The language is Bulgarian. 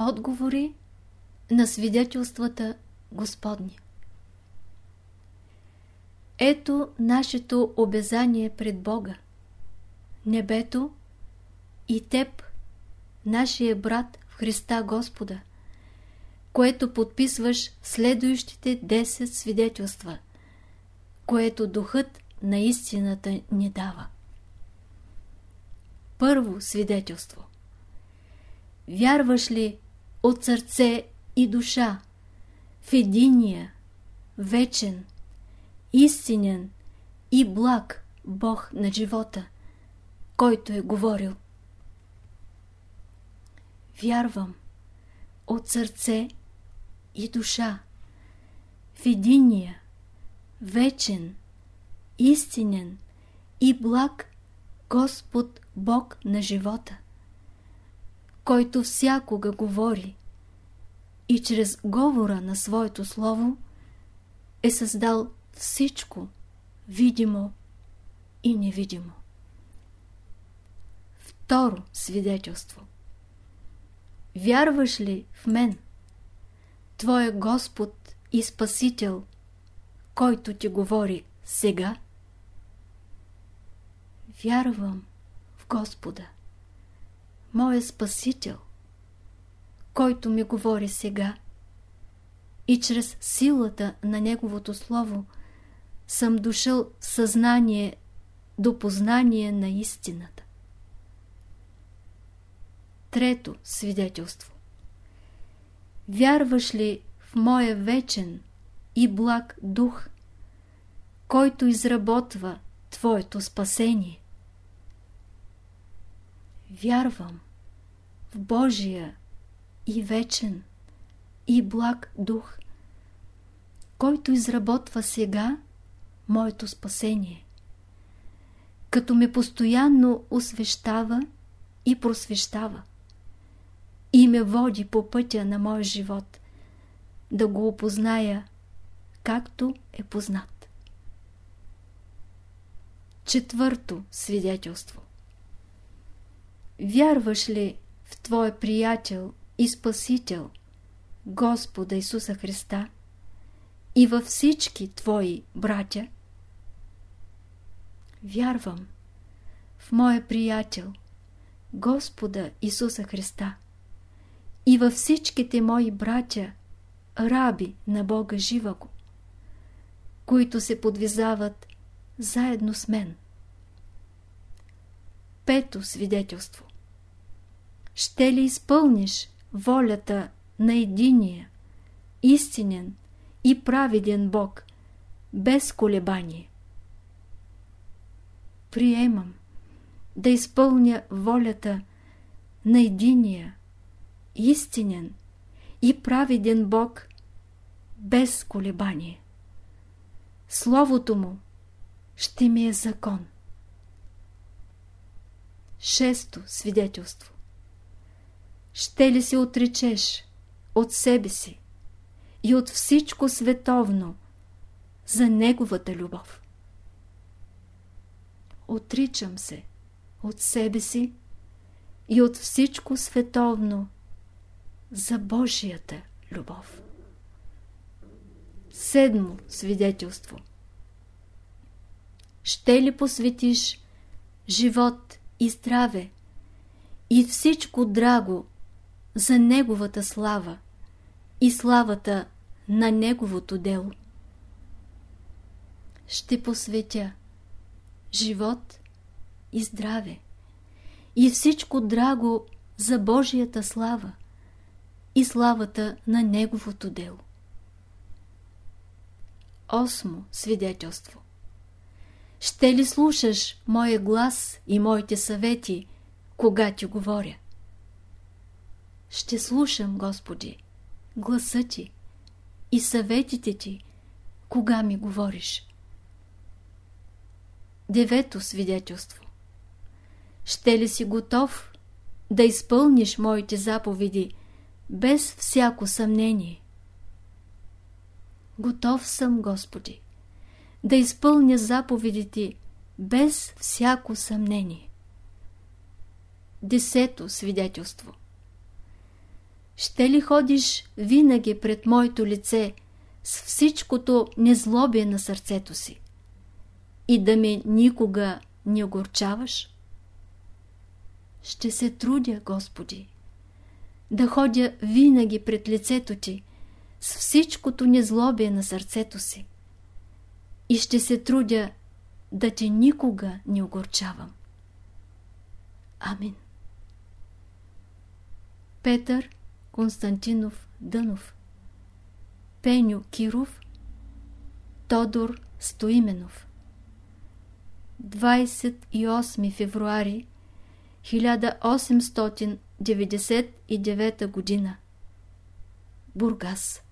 Отговори на свидетелствата Господни Ето нашето обезание пред Бога. Небето и Теб, нашия брат в Христа Господа, което подписваш следующите 10 свидетелства, което Духът на истината ни дава. Първо свидетелство. Вярваш ли от сърце и душа в единия, вечен, истинен и благ Бог на живота, който е говорил? Вярвам от сърце и душа в единия, вечен, истинен и благ Господ Бог на живота, който всякога говори и чрез говора на своето слово е създал всичко видимо и невидимо. Второ свидетелство Вярваш ли в мен, Твоя Господ и Спасител, който ти говори сега? Вярвам в Господа, моя Спасител, който ми говори сега и чрез силата на Неговото Слово съм дошъл съзнание до познание на истината. Трето свидетелство. Вярваш ли в моя вечен и благ дух, който изработва Твоето спасение? Вярвам в Божия и вечен и благ дух, който изработва сега моето спасение, като ме постоянно освещава и просвещава и ме води по пътя на моя живот, да го опозная, както е познат. Четвърто свидетелство Вярваш ли в Твоя приятел и Спасител, Господа Исуса Христа, и във всички Твои братя? Вярвам в Моя приятел, Господа Исуса Христа, и във всичките мои братя, раби на Бога живаго, които се подвизават заедно с мен. Пето свидетелство Ще ли изпълниш волята на единия, истинен и праведен Бог, без колебание? Приемам да изпълня волята на единия, истинен и праведен Бог без колебание. Словото му ще ми е закон. Шесто свидетелство Ще ли се отречеш от себе си и от всичко световно за Неговата любов? Отричам се от себе си и от всичко световно за Божията любов. Седмо свидетелство Ще ли посветиш живот и здраве и всичко драго за Неговата слава и славата на Неговото дело? Ще посветя живот и здраве и всичко драго за Божията слава и славата на Неговото дело. Осмо свидетелство Ще ли слушаш моя глас и моите съвети, кога ти говоря? Ще слушам, Господи, гласа ти и съветите ти, кога ми говориш. Девето свидетелство Ще ли си готов да изпълниш моите заповеди, без всяко съмнение. Готов съм, Господи, да изпълня заповедите без всяко съмнение. Десето свидетелство Ще ли ходиш винаги пред моето лице с всичкото незлобие на сърцето си и да ме никога не огорчаваш? Ще се трудя, Господи, да ходя винаги пред лицето Ти с всичкото незлобие на сърцето си и ще се трудя да Ти никога не огорчавам. Амин. Петър Константинов Дънов. Пеню Киров. Тодор Стоименов. 28 февруари 1899 година. Бургас